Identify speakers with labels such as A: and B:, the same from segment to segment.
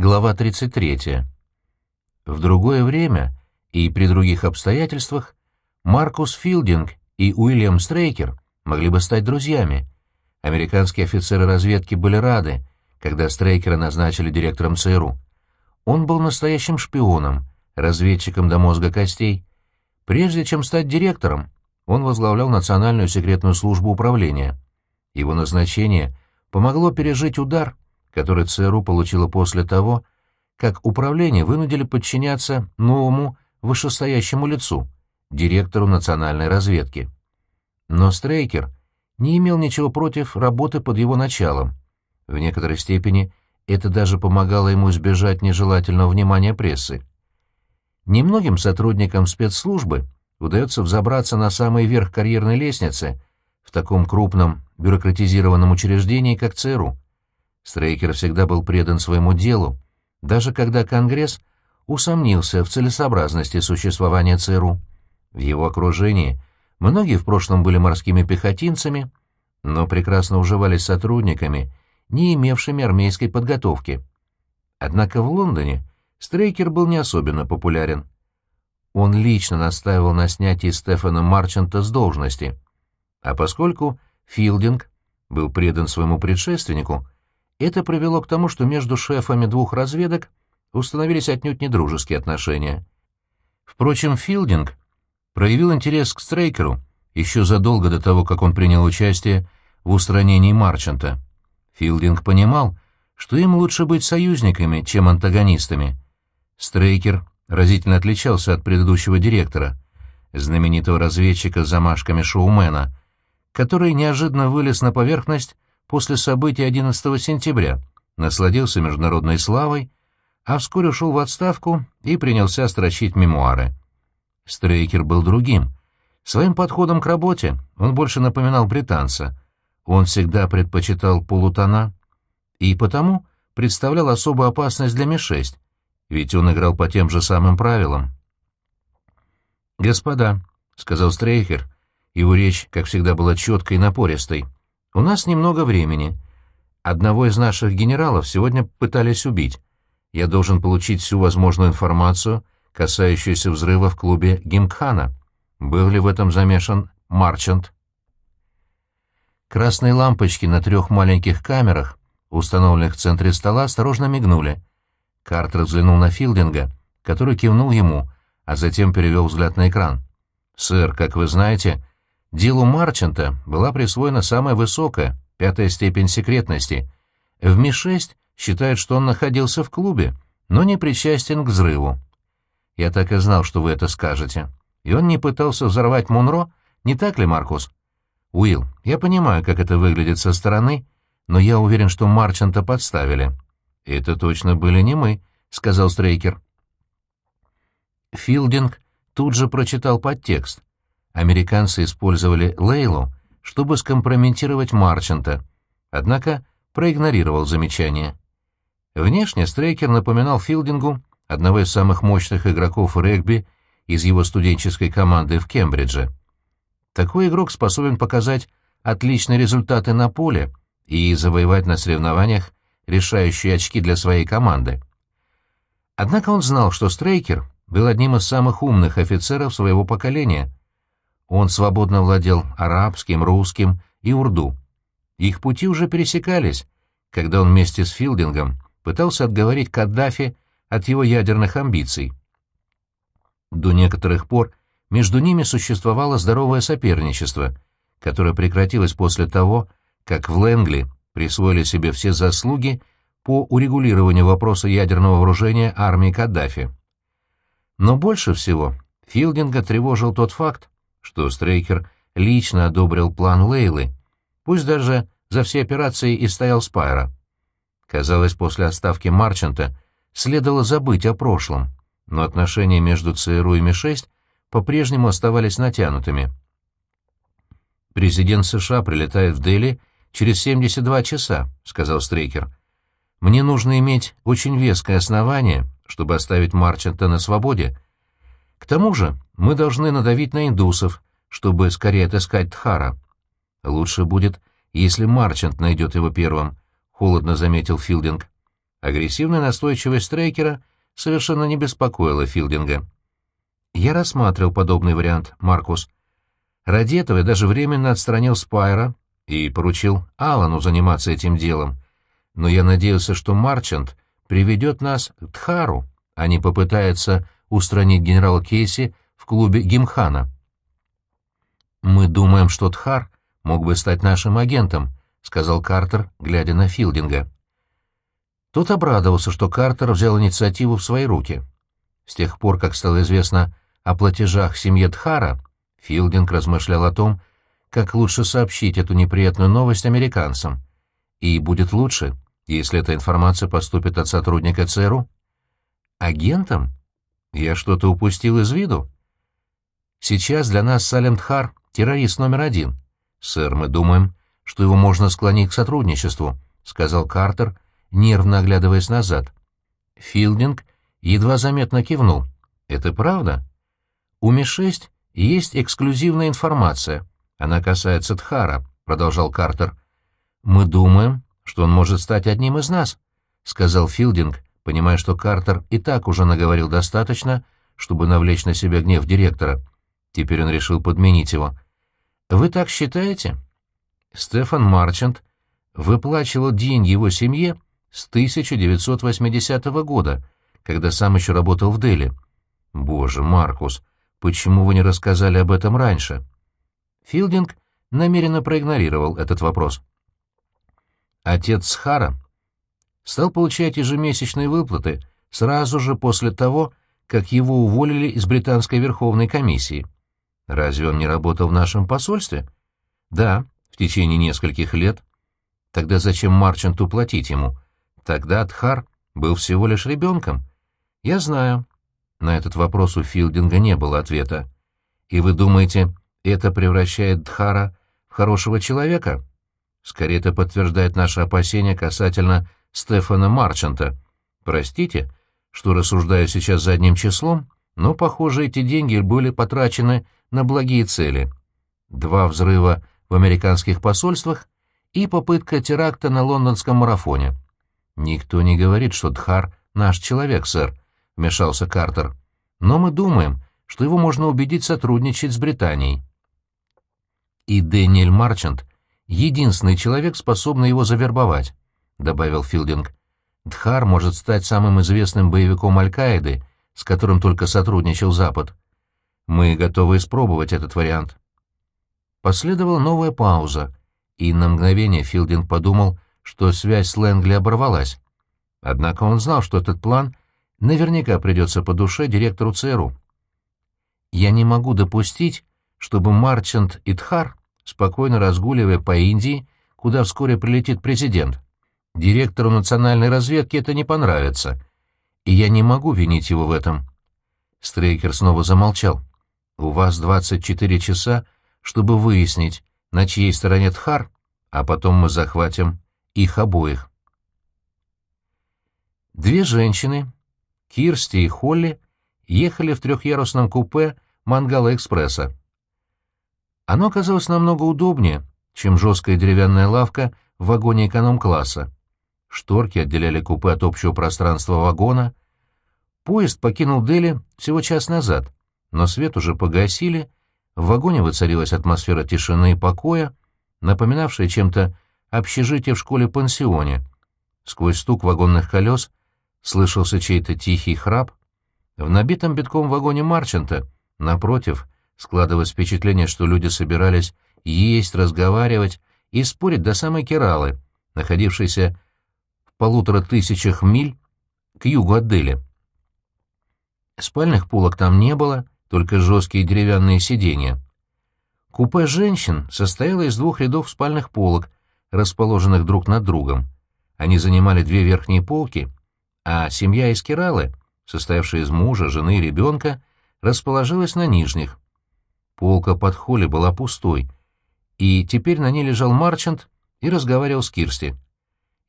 A: глава 33. В другое время и при других обстоятельствах Маркус Филдинг и Уильям Стрейкер могли бы стать друзьями. Американские офицеры разведки были рады, когда Стрейкера назначили директором ЦРУ. Он был настоящим шпионом, разведчиком до мозга костей. Прежде чем стать директором, он возглавлял Национальную секретную службу управления. Его назначение помогло пережить удар, который ЦРУ получило после того, как управление вынудили подчиняться новому вышестоящему лицу, директору национальной разведки. Но Стрейкер не имел ничего против работы под его началом. В некоторой степени это даже помогало ему избежать нежелательного внимания прессы. Немногим сотрудникам спецслужбы удается взобраться на самый верх карьерной лестницы в таком крупном бюрократизированном учреждении, как ЦРУ. Стрейкер всегда был предан своему делу, даже когда Конгресс усомнился в целесообразности существования ЦРУ. В его окружении многие в прошлом были морскими пехотинцами, но прекрасно уживались сотрудниками, не имевшими армейской подготовки. Однако в Лондоне Стрейкер был не особенно популярен. Он лично настаивал на снятии Стефана Марчанта с должности, а поскольку Филдинг был предан своему предшественнику, это привело к тому, что между шефами двух разведок установились отнюдь недружеские отношения. Впрочем, Филдинг проявил интерес к Стрейкеру еще задолго до того, как он принял участие в устранении Марчанта. Филдинг понимал, что им лучше быть союзниками, чем антагонистами. Стрейкер разительно отличался от предыдущего директора, знаменитого разведчика с замашками шоумена, который неожиданно вылез на поверхность после событий 11 сентября, насладился международной славой, а вскоре ушел в отставку и принялся строчить мемуары. Стрейкер был другим. Своим подходом к работе он больше напоминал британца. Он всегда предпочитал полутона и потому представлял особую опасность для Ми-6, ведь он играл по тем же самым правилам. «Господа», — сказал Стрейкер, его речь, как всегда, была четкой и напористой, — у нас немного времени. Одного из наших генералов сегодня пытались убить. Я должен получить всю возможную информацию, касающуюся взрыва в клубе Гимкхана. Был ли в этом замешан Марчант? Красные лампочки на трех маленьких камерах, установленных в центре стола, осторожно мигнули. Картер взглянул на Филдинга, который кивнул ему, а затем перевел взгляд на экран. «Сэр, как вы знаете, Делу Марчанта была присвоена самая высокая, пятая степень секретности. В Ми-6 считают, что он находился в клубе, но не причастен к взрыву. Я так и знал, что вы это скажете. И он не пытался взорвать Мунро, не так ли, Маркус? Уилл, я понимаю, как это выглядит со стороны, но я уверен, что Марчанта подставили. Это точно были не мы, — сказал Стрейкер. Филдинг тут же прочитал подтекст американцы использовали Лейлу, чтобы скомпрометировать Марчанта, однако проигнорировал замечание. Внешне Стрейкер напоминал Филдингу одного из самых мощных игроков регби из его студенческой команды в Кембридже. Такой игрок способен показать отличные результаты на поле и завоевать на соревнованиях решающие очки для своей команды. Однако он знал, что Стрейкер был одним из самых умных офицеров своего поколения — он свободно владел арабским, русским и урду. Их пути уже пересекались, когда он вместе с Филдингом пытался отговорить Каддафи от его ядерных амбиций. До некоторых пор между ними существовало здоровое соперничество, которое прекратилось после того, как в Лэнгли присвоили себе все заслуги по урегулированию вопроса ядерного вооружения армии Каддафи. Но больше всего Филдинга тревожил тот факт, что Стрейкер лично одобрил план Лейлы, пусть даже за все операции и стоял Спайра. Казалось, после отставки Марчанта следовало забыть о прошлом, но отношения между ЦРУ и Ми-6 по-прежнему оставались натянутыми. «Президент США прилетает в Дели через 72 часа», — сказал Стрейкер. «Мне нужно иметь очень веское основание, чтобы оставить Марчанта на свободе. К тому же мы должны надавить на индусов, чтобы скорее отыскать Тхара. Лучше будет, если Марчант найдет его первым, — холодно заметил Филдинг. Агрессивная настойчивость Стрейкера совершенно не беспокоила Филдинга. «Я рассматривал подобный вариант, Маркус. Ради этого я даже временно отстранил Спайра и поручил Алану заниматься этим делом. Но я надеялся, что Марчант приведет нас к Тхару, а не попытается устранить генерала Кейси в клубе Гимхана. «Мы думаем, что Тхар мог бы стать нашим агентом», — сказал Картер, глядя на Филдинга. Тот обрадовался, что Картер взял инициативу в свои руки. С тех пор, как стало известно о платежах семье Тхара, Филдинг размышлял о том, как лучше сообщить эту неприятную новость американцам. И будет лучше, если эта информация поступит от сотрудника ЦРУ. Агентом? Я что-то упустил из виду? Сейчас для нас Салем Тхар — террорист номер один. Сэр, мы думаем, что его можно склонить к сотрудничеству, — сказал Картер, нервно оглядываясь назад. Филдинг едва заметно кивнул. Это правда? У Ми-6 есть эксклюзивная информация. Она касается Тхара, — продолжал Картер. Мы думаем, что он может стать одним из нас, — сказал Филдинг, понимая, что Картер и так уже наговорил достаточно, чтобы навлечь на себя гнев директора. Теперь он решил подменить его. «Вы так считаете?» Стефан Марчант выплачивал деньги его семье с 1980 года, когда сам еще работал в Дели. «Боже, Маркус, почему вы не рассказали об этом раньше?» Филдинг намеренно проигнорировал этот вопрос. Отец Схара стал получать ежемесячные выплаты сразу же после того, как его уволили из британской Верховной комиссии. Разве он не работал в нашем посольстве? Да, в течение нескольких лет. Тогда зачем Марчанту платить ему? Тогда Тхар был всего лишь ребенком. Я знаю. На этот вопрос у Филдинга не было ответа. И вы думаете, это превращает Дхара в хорошего человека? Скорее, это подтверждает наши опасения касательно Стефана Марчанта. Простите, что рассуждаю сейчас задним числом, но, похоже, эти деньги были потрачены на благие цели. Два взрыва в американских посольствах и попытка теракта на лондонском марафоне. «Никто не говорит, что Дхар — наш человек, сэр», — вмешался Картер. «Но мы думаем, что его можно убедить сотрудничать с Британией». И Дэниэль Марчант — единственный человек, способный его завербовать. — добавил Филдинг. «Дхар может стать самым известным боевиком Аль-Каиды, с которым только сотрудничал Запад. Мы готовы испробовать этот вариант». Последовала новая пауза, и на мгновение Филдинг подумал, что связь с Лэнгли оборвалась. Однако он знал, что этот план наверняка придется по душе директору ЦРУ. «Я не могу допустить, чтобы Марчант и Дхар, спокойно разгуливая по Индии, куда вскоре прилетит президент, Директору национальной разведки это не понравится, и я не могу винить его в этом. Стрейкер снова замолчал. «У вас 24 часа, чтобы выяснить, на чьей стороне Тхар, а потом мы захватим их обоих». Две женщины, Кирсти и Холли, ехали в трехъярусном купе Мангала-экспресса. Оно оказалось намного удобнее, чем жесткая деревянная лавка в вагоне эконом-класса. Шторки отделяли купе от общего пространства вагона. Поезд покинул Дели всего час назад, но свет уже погасили, в вагоне воцарилась атмосфера тишины и покоя, напоминавшая чем-то общежитие в школе-пансионе. Сквозь стук вагонных колес слышался чей-то тихий храп. В набитом битком вагоне Марчанта, напротив, складывалось впечатление, что люди собирались есть, разговаривать и спорить до самой Кералы, находившейся полутора тысячах миль к югу от Дели. Спальных полок там не было, только жесткие деревянные сиденья. Купе женщин состояло из двух рядов спальных полок, расположенных друг над другом. Они занимали две верхние полки, а семья из Кералы, состоявшая из мужа, жены и ребенка, расположилась на нижних. Полка под холле была пустой, и теперь на ней лежал Марчант и разговаривал с Кирсти.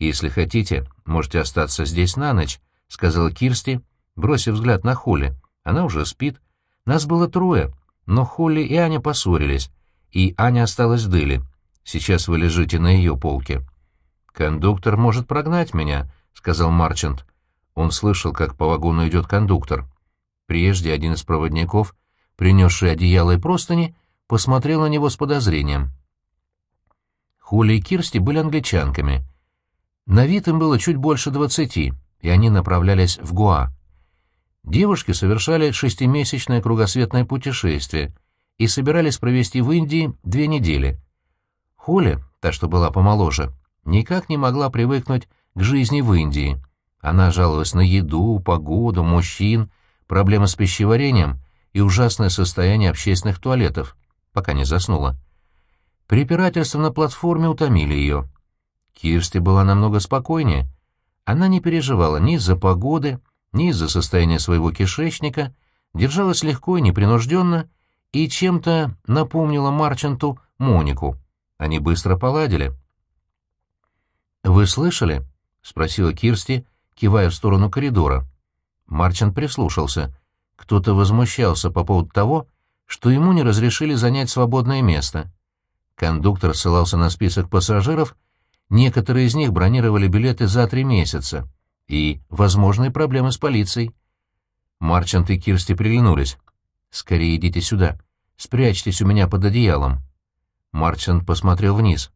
A: «Если хотите, можете остаться здесь на ночь», — сказала Кирсти, бросив взгляд на Холли. «Она уже спит. Нас было трое, но Холли и Аня поссорились, и Аня осталась в дыле. Сейчас вы лежите на ее полке». «Кондуктор может прогнать меня», —— сказал Марчант. Он слышал, как по вагону идет кондуктор. Прежде один из проводников, принесший одеяло и простыни, посмотрел на него с подозрением. Хули и Кирсти были англичанками. На вид им было чуть больше двадцати, и они направлялись в Гуа. Девушки совершали шестимесячное кругосветное путешествие и собирались провести в Индии две недели. Холли, та, что была помоложе, никак не могла привыкнуть к жизни в Индии. Она жаловалась на еду, погоду, мужчин, проблемы с пищеварением и ужасное состояние общественных туалетов, пока не заснула. Препирательства на платформе утомили ее. Кирсти была намного спокойнее. Она не переживала ни из-за погоды, ни из-за состояния своего кишечника, держалась легко и непринужденно и чем-то напомнила Марчанту Монику. Они быстро поладили. «Вы слышали?» — спросила Кирсти, кивая в сторону коридора. Марчант прислушался. Кто-то возмущался по поводу того, что ему не разрешили занять свободное место. Кондуктор ссылался на список пассажиров, некоторые из них бронировали билеты за три месяца — и возможные проблемы с полицией. Марчант и Кирсти приглянулись. «Скорее идите сюда. Спрячьтесь у меня под одеялом». Марчант посмотрел вниз.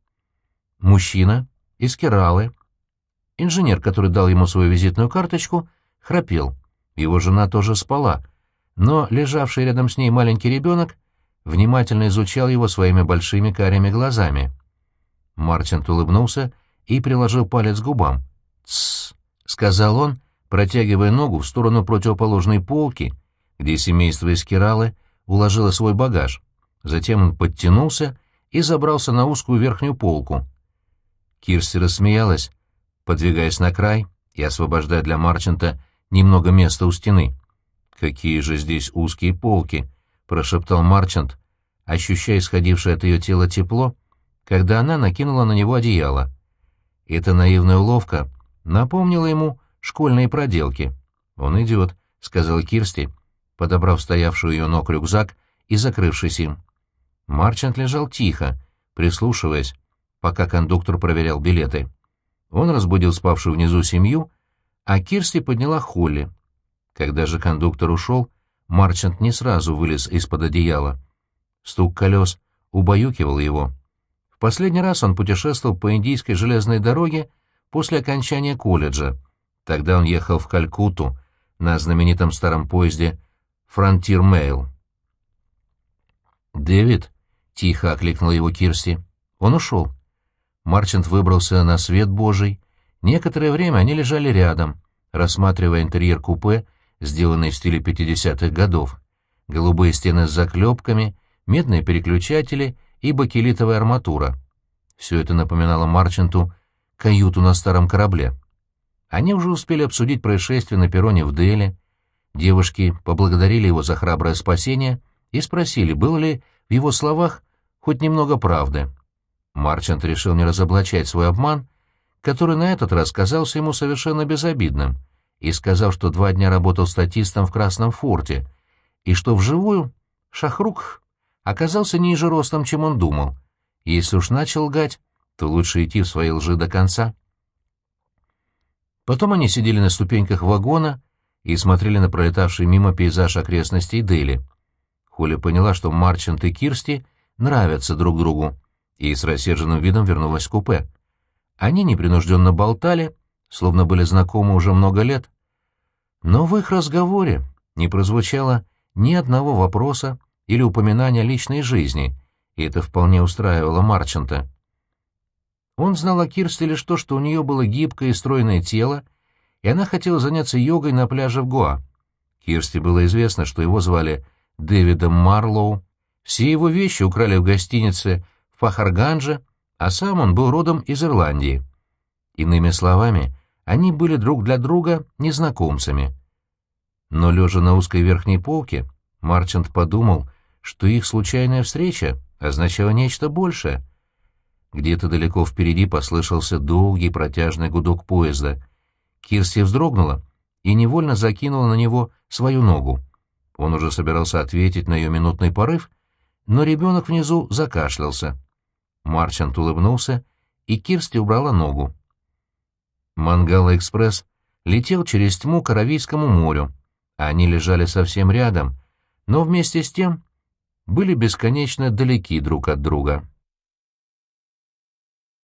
A: Мужчина из Кералы. Инженер, который дал ему свою визитную карточку, храпел. Его жена тоже спала, но лежавший рядом с ней маленький ребенок внимательно изучал его своими большими карими глазами. Марчант улыбнулся и приложил палец к губам. «Тссс! — сказал он, протягивая ногу в сторону противоположной полки, где семейство Эскиралы уложило свой багаж. Затем он подтянулся и забрался на узкую верхнюю полку. Кирсти рассмеялась, подвигаясь на край и освобождая для Марчанта немного места у стены. «Какие же здесь узкие полки!» — прошептал Марчант, ощущая исходившее от ее тела тепло, когда она накинула на него одеяло. Эта наивная уловка напомнила ему школьные проделки. «Он идет», — сказала Кирсти, подобрав стоявшую ее ног рюкзак и закрывшись им. Марчант лежал тихо, прислушиваясь, пока кондуктор проверял билеты. Он разбудил спавшую внизу семью, а Кирсти подняла Холли. Когда же кондуктор ушел, Марчант не сразу вылез из-под одеяла. Стук колес убаюкивал его. В последний раз он путешествовал по индийской железной дороге после окончания колледжа. Тогда он ехал в Калькутту на знаменитом старом поезде «Фронтир Мэйл». «Дэвид?» — тихо окликнул его Кирси. Он ушел. Марчант выбрался на свет Божий. Некоторое время они лежали рядом, рассматривая интерьер купе, сделанный в стиле 50-х годов. Голубые стены с заклепками, медные переключатели и бакелитовая арматура. Все это напоминало Марчанту каюту на старом корабле. Они уже успели обсудить происшествие на перроне в Дели. Девушки поблагодарили его за храброе спасение и спросили, было ли в его словах хоть немного правды. Марчант решил не разоблачать свой обман, который на этот раз казался ему совершенно безобидным, и сказал, что два дня работал статистом в Красном форте, и что вживую Шахрук оказался ниже ростом, чем он думал. Если уж начал лгать, то лучше идти в своей лжи до конца. Потом они сидели на ступеньках вагона и смотрели на пролетавший мимо пейзаж окрестностей Дели. Хуля поняла, что Марчант и Кирсти нравятся друг другу, и с рассерженным видом вернулась в купе. Они непринужденно болтали, словно были знакомы уже много лет. Но в их разговоре не прозвучало ни одного вопроса или упоминания личной жизни, и это вполне устраивало Марчанта. Он знал о Кирсте лишь то, что у нее было гибкое и стройное тело, и она хотела заняться йогой на пляже в Гоа. Кирсте было известно, что его звали Дэвидом Марлоу. Все его вещи украли в гостинице в Фахарганже, а сам он был родом из Ирландии. Иными словами, они были друг для друга незнакомцами. Но, лежа на узкой верхней полке, Марчант подумал, что их случайная встреча означала нечто большее — где-то далеко впереди послышался долгий протяжный гудок поезда. Кирси вздрогнула и невольно закинула на него свою ногу. Он уже собирался ответить на ее минутный порыв, но ребенок внизу закашлялся. Марчант улыбнулся, и Кирсти убрала ногу. Мангала-экспресс летел через тьму к Аравийскому морю. Они лежали совсем рядом, но вместе с тем были бесконечно далеки друг от друга.